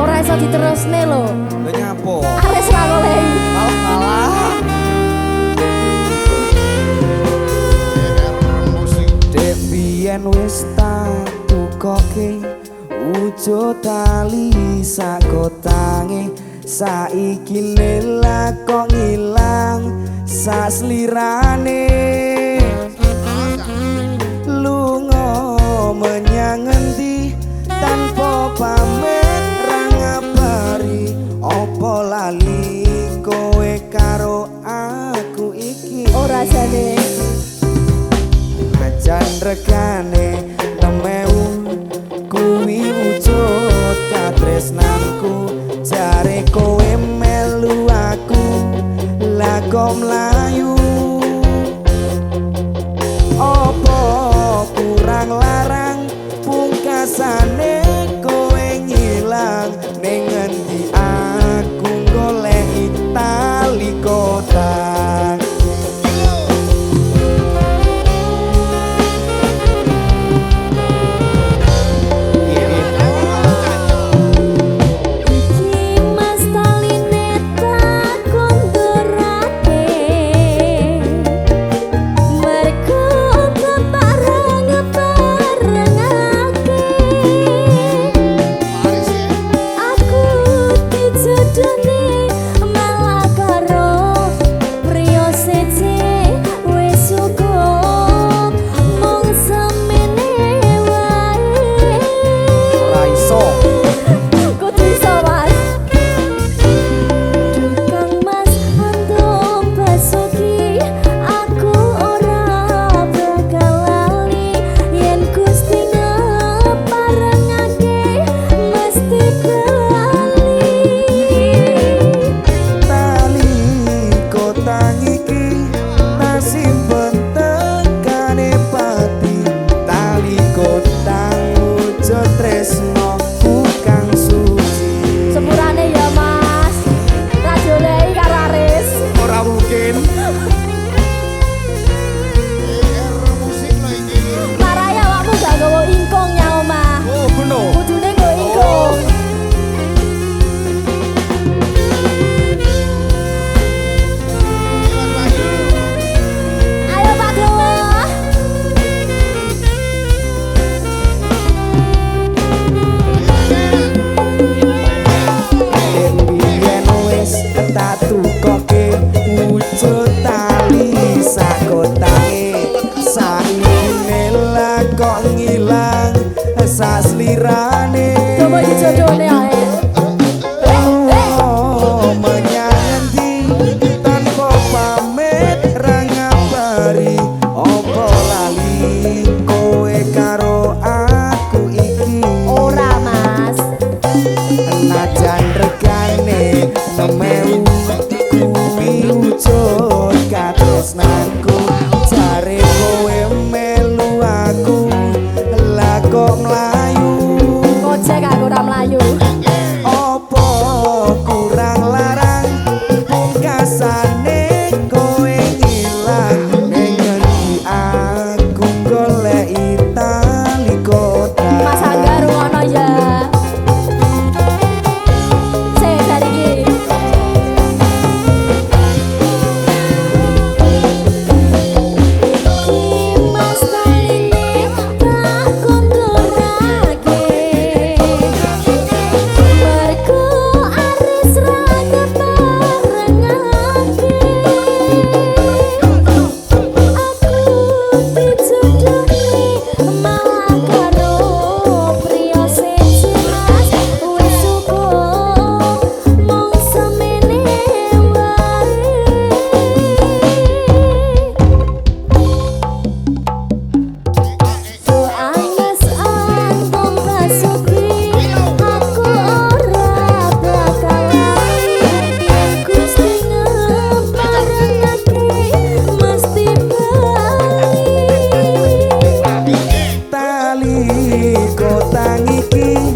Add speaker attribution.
Speaker 1: Ora iso diterusne lho.
Speaker 2: Lha
Speaker 1: nyapa? Arek sing
Speaker 2: Alah. Yen wis tak tukoke wujud tali sakotange saiki nela kok
Speaker 1: ilang
Speaker 2: saslirane regane temewu kuwi wujud katresnanku jare kowe melu aku. Lagu mlayu? Opo kurang larang pungkasane kowe ngilang? Ning endi do, do. listen. last night. Go kota iki